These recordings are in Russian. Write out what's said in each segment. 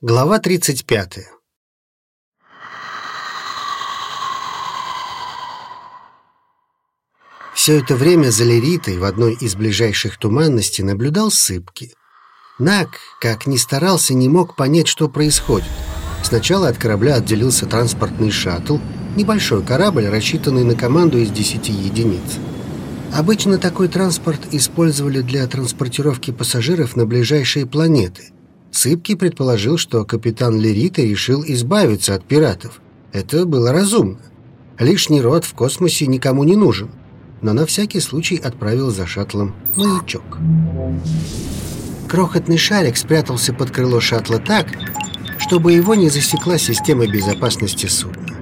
Глава 35. Все это время за Леритой в одной из ближайших туманностей наблюдал Сыпки. Нак, как ни старался, не мог понять, что происходит. Сначала от корабля отделился транспортный шаттл, небольшой корабль, рассчитанный на команду из 10 единиц. Обычно такой транспорт использовали для транспортировки пассажиров на ближайшие планеты – Сыпки предположил, что капитан Лерита решил избавиться от пиратов. Это было разумно. Лишний род в космосе никому не нужен. Но на всякий случай отправил за шаттлом маячок. Крохотный шарик спрятался под крыло шаттла так, чтобы его не засекла система безопасности судна.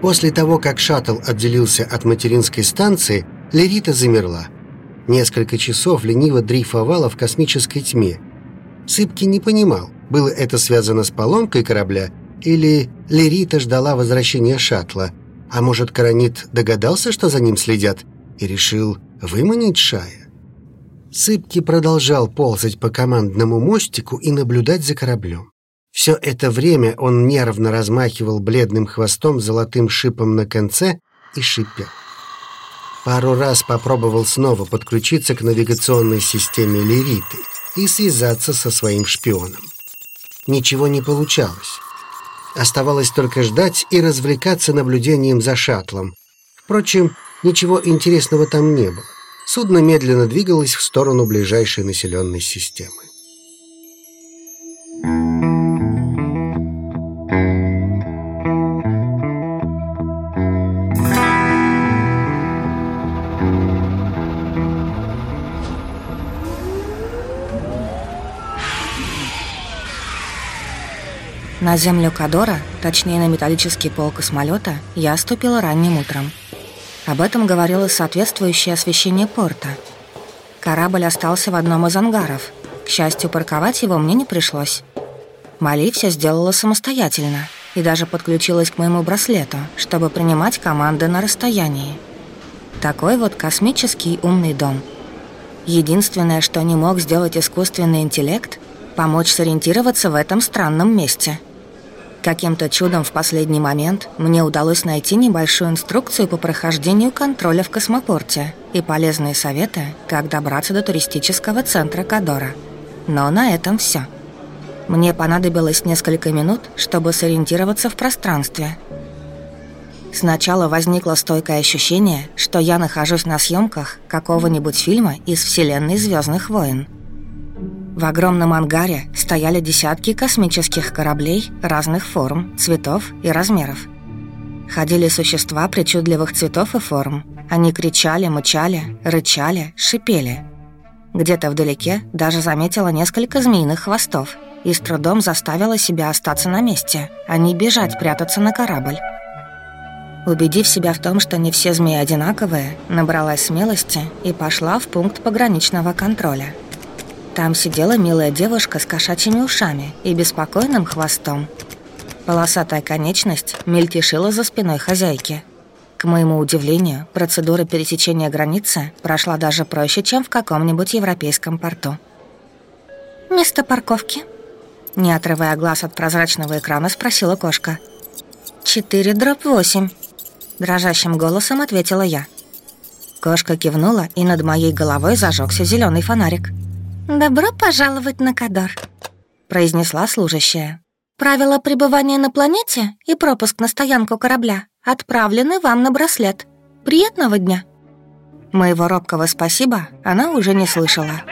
После того, как шаттл отделился от материнской станции, Лерита замерла. Несколько часов лениво дрейфовала в космической тьме, Сыпки не понимал, было это связано с поломкой корабля или Лерита ждала возвращения шаттла, а может, Каранит догадался, что за ним следят, и решил выманить Шая. Сыпки продолжал ползать по командному мостику и наблюдать за кораблем. Все это время он нервно размахивал бледным хвостом золотым шипом на конце и шипел. Пару раз попробовал снова подключиться к навигационной системе Лериты — и связаться со своим шпионом. Ничего не получалось. Оставалось только ждать и развлекаться наблюдением за шаттлом. Впрочем, ничего интересного там не было. Судно медленно двигалось в сторону ближайшей населенной системы. На землю Кадора, точнее на металлический пол космолета, я ступила ранним утром. Об этом говорило соответствующее освещение порта. Корабль остался в одном из ангаров. К счастью, парковать его мне не пришлось. Мали все сделала самостоятельно и даже подключилась к моему браслету, чтобы принимать команды на расстоянии. Такой вот космический умный дом. Единственное, что не мог сделать искусственный интеллект — помочь сориентироваться в этом странном месте — Каким-то чудом в последний момент мне удалось найти небольшую инструкцию по прохождению контроля в космопорте и полезные советы, как добраться до туристического центра Кадора. Но на этом все. Мне понадобилось несколько минут, чтобы сориентироваться в пространстве. Сначала возникло стойкое ощущение, что я нахожусь на съемках какого-нибудь фильма из вселенной Звездных войн. В огромном ангаре стояли десятки космических кораблей разных форм, цветов и размеров. Ходили существа причудливых цветов и форм. Они кричали, мычали, рычали, шипели. Где-то вдалеке даже заметила несколько змеиных хвостов и с трудом заставила себя остаться на месте, а не бежать прятаться на корабль. Убедив себя в том, что не все змеи одинаковые, набралась смелости и пошла в пункт пограничного контроля – там сидела милая девушка с кошачьими ушами и беспокойным хвостом. Полосатая конечность мельтешила за спиной хозяйки. К моему удивлению, процедура пересечения границы прошла даже проще, чем в каком-нибудь европейском порту. «Место парковки?» Не отрывая глаз от прозрачного экрана, спросила кошка. «Четыре дробь восемь», — дрожащим голосом ответила я. Кошка кивнула, и над моей головой зажегся зеленый фонарик. «Добро пожаловать на Кадор», — произнесла служащая. «Правила пребывания на планете и пропуск на стоянку корабля отправлены вам на браслет. Приятного дня!» Моего робкого спасибо она уже не слышала.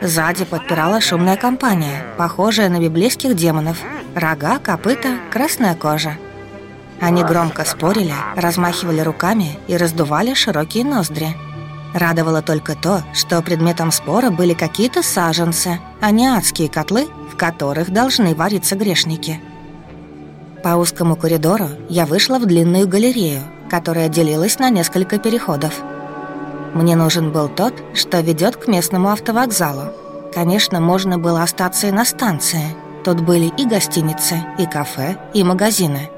Сзади подпирала шумная компания, похожая на библейских демонов. Рога, копыта, красная кожа. Они громко спорили, размахивали руками и раздували широкие ноздри. Радовало только то, что предметом спора были какие-то саженцы, а не адские котлы, в которых должны вариться грешники. По узкому коридору я вышла в длинную галерею, которая делилась на несколько переходов. Мне нужен был тот, что ведет к местному автовокзалу. Конечно, можно было остаться и на станции. Тут были и гостиницы, и кафе, и магазины.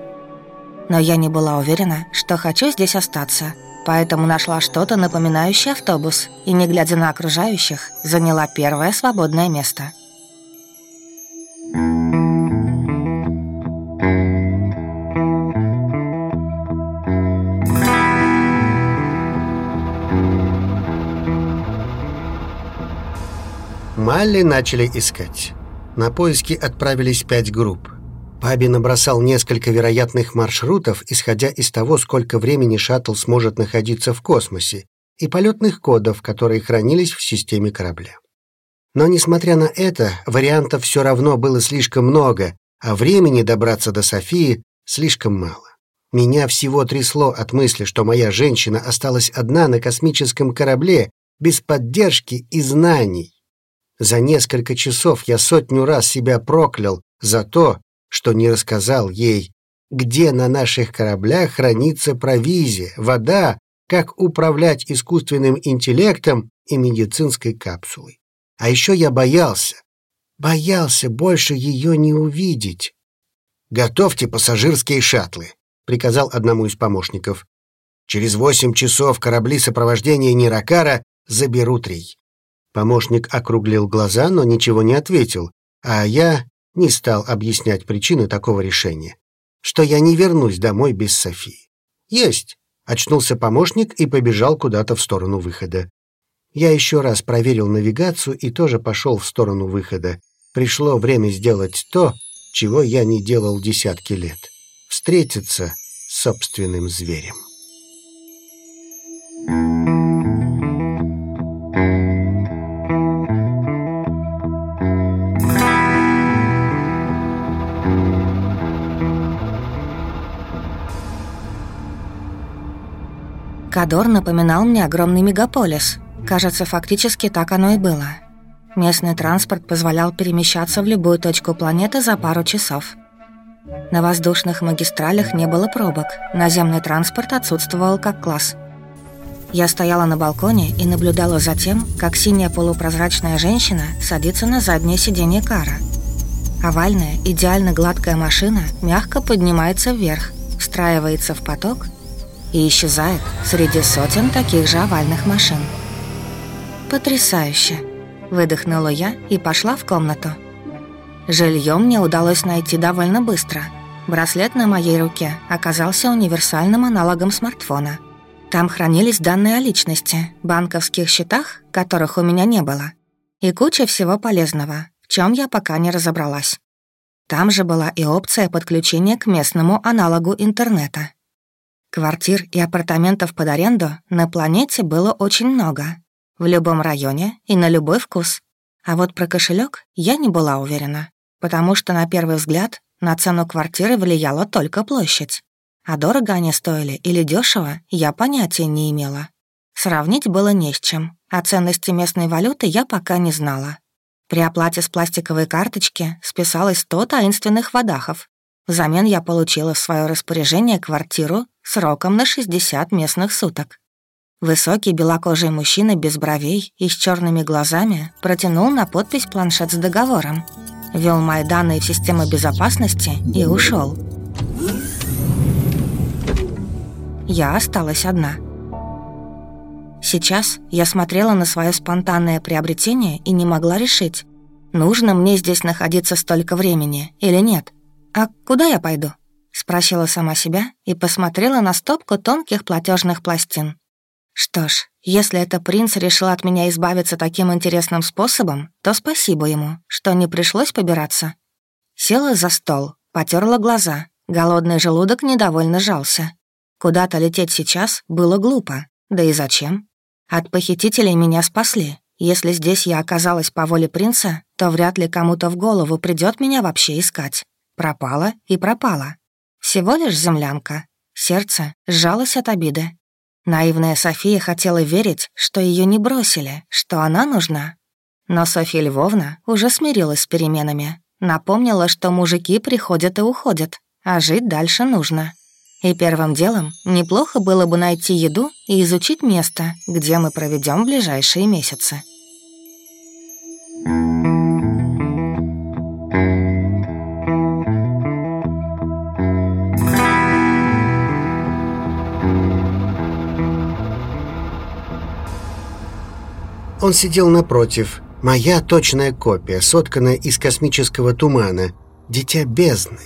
Но я не была уверена, что хочу здесь остаться – поэтому нашла что-то напоминающее автобус и, не глядя на окружающих, заняла первое свободное место. Малли начали искать. На поиски отправились пять групп. Паби набросал несколько вероятных маршрутов, исходя из того, сколько времени шаттл сможет находиться в космосе, и полетных кодов, которые хранились в системе корабля. Но, несмотря на это, вариантов все равно было слишком много, а времени добраться до Софии слишком мало. Меня всего трясло от мысли, что моя женщина осталась одна на космическом корабле, без поддержки и знаний. За несколько часов я сотню раз себя проклял за то, что не рассказал ей, где на наших кораблях хранится провизия, вода, как управлять искусственным интеллектом и медицинской капсулой. А еще я боялся, боялся больше ее не увидеть. «Готовьте пассажирские шаттлы», — приказал одному из помощников. «Через восемь часов корабли сопровождения Ниракара заберут Рей». Помощник округлил глаза, но ничего не ответил, а я не стал объяснять причины такого решения, что я не вернусь домой без Софии. «Есть!» — очнулся помощник и побежал куда-то в сторону выхода. Я еще раз проверил навигацию и тоже пошел в сторону выхода. Пришло время сделать то, чего я не делал десятки лет. Встретиться с собственным зверем. Кадор напоминал мне огромный мегаполис. Кажется, фактически так оно и было. Местный транспорт позволял перемещаться в любую точку планеты за пару часов. На воздушных магистралях не было пробок, наземный транспорт отсутствовал как класс. Я стояла на балконе и наблюдала за тем, как синяя полупрозрачная женщина садится на заднее сиденье кара. Овальная, идеально гладкая машина мягко поднимается вверх, встраивается в поток и исчезает среди сотен таких же овальных машин. «Потрясающе!» – выдохнула я и пошла в комнату. Жилье мне удалось найти довольно быстро. Браслет на моей руке оказался универсальным аналогом смартфона. Там хранились данные о личности, банковских счетах, которых у меня не было, и куча всего полезного, в чем я пока не разобралась. Там же была и опция подключения к местному аналогу интернета. Квартир и апартаментов под аренду на планете было очень много. В любом районе и на любой вкус. А вот про кошелек я не была уверена, потому что на первый взгляд на цену квартиры влияла только площадь. А дорого они стоили или дешево, я понятия не имела. Сравнить было не с чем, а ценности местной валюты я пока не знала. При оплате с пластиковой карточки списалось 100 таинственных водахов, Взамен я получила в свое распоряжение квартиру сроком на 60 местных суток. Высокий белокожий мужчина без бровей и с черными глазами протянул на подпись планшет с договором, ввел мои данные в систему безопасности и ушел. Я осталась одна. Сейчас я смотрела на свое спонтанное приобретение и не могла решить, нужно мне здесь находиться столько времени или нет. «А куда я пойду?» — спросила сама себя и посмотрела на стопку тонких платежных пластин. Что ж, если это принц решил от меня избавиться таким интересным способом, то спасибо ему, что не пришлось побираться. Села за стол, потерла глаза, голодный желудок недовольно жался. Куда-то лететь сейчас было глупо, да и зачем? От похитителей меня спасли. Если здесь я оказалась по воле принца, то вряд ли кому-то в голову придет меня вообще искать. Пропала и пропала. Всего лишь землянка. Сердце сжалось от обиды. Наивная София хотела верить, что ее не бросили, что она нужна. Но Софья Львовна уже смирилась с переменами. Напомнила, что мужики приходят и уходят, а жить дальше нужно. И первым делом неплохо было бы найти еду и изучить место, где мы проведем ближайшие месяцы. Он сидел напротив. Моя точная копия, сотканная из космического тумана. Дитя бездны.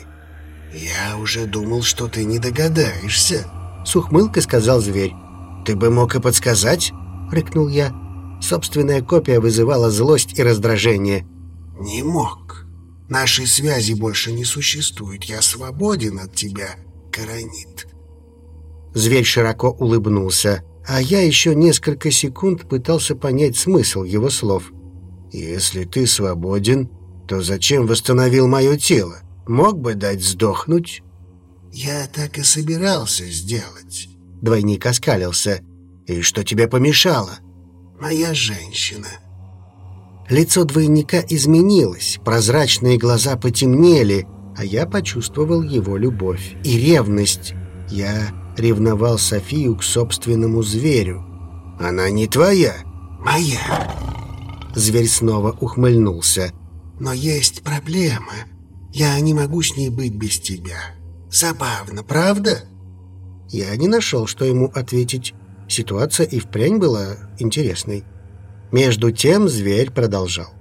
«Я уже думал, что ты не догадаешься», — с ухмылкой сказал зверь. «Ты бы мог и подсказать?» — рыкнул я. Собственная копия вызывала злость и раздражение. «Не мог. Нашей связи больше не существует. Я свободен от тебя, Каранит». Зверь широко улыбнулся, а я еще несколько секунд пытался понять смысл его слов. «Если ты свободен, то зачем восстановил мое тело? Мог бы дать сдохнуть?» «Я так и собирался сделать». Двойник оскалился. «И что тебе помешало?» «Моя женщина». Лицо двойника изменилось, прозрачные глаза потемнели, а я почувствовал его любовь и ревность. Я ревновал Софию к собственному зверю. «Она не твоя?» «Моя». Зверь снова ухмыльнулся. «Но есть проблема. Я не могу с ней быть без тебя. Забавно, правда?» Я не нашел, что ему ответить. Ситуация и впрямь была интересной. Между тем зверь продолжал.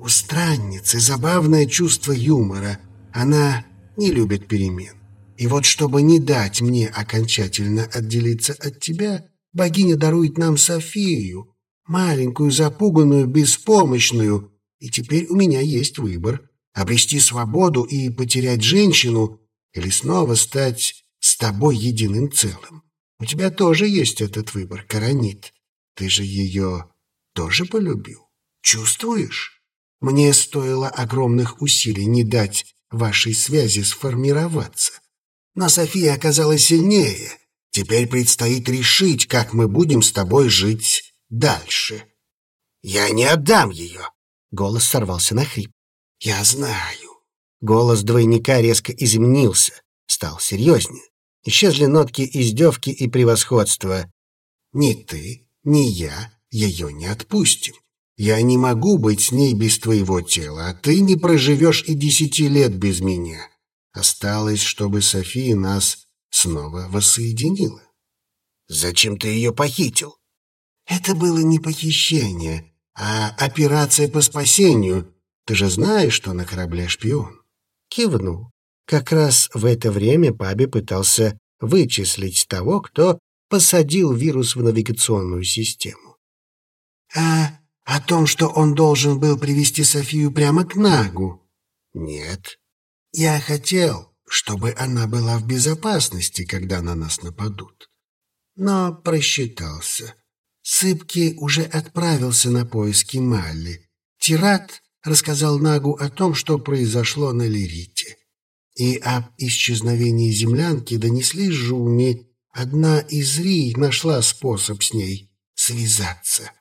«У странницы забавное чувство юмора. Она не любит перемен. И вот чтобы не дать мне окончательно отделиться от тебя, богиня дарует нам Софию, маленькую, запуганную, беспомощную, и теперь у меня есть выбор — обрести свободу и потерять женщину или снова стать с тобой единым целым. У тебя тоже есть этот выбор, Каранит. Ты же ее тоже полюбил. Чувствуешь? Мне стоило огромных усилий не дать вашей связи сформироваться. Но София оказалась сильнее. Теперь предстоит решить, как мы будем с тобой жить дальше. Я не отдам ее. Голос сорвался на хрип. Я знаю. Голос двойника резко изменился, стал серьезнее. Исчезли нотки издевки и превосходства. Ни ты, ни я ее не отпустим. Я не могу быть с ней без твоего тела, а ты не проживешь и десяти лет без меня. Осталось, чтобы София нас снова воссоединила. Зачем ты ее похитил? Это было не похищение, а операция по спасению. Ты же знаешь, что на корабле шпион. Кивнул. Как раз в это время Паби пытался вычислить того, кто посадил вирус в навигационную систему. А о том, что он должен был привести Софию прямо к Нагу? Нет. Я хотел, чтобы она была в безопасности, когда на нас нападут. Но просчитался. Сыпки уже отправился на поиски Малли. Тират рассказал Нагу о том, что произошло на Лирите. И об исчезновении землянки донесли Жуми. Одна из Ри нашла способ с ней связаться.